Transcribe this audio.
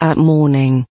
At morning.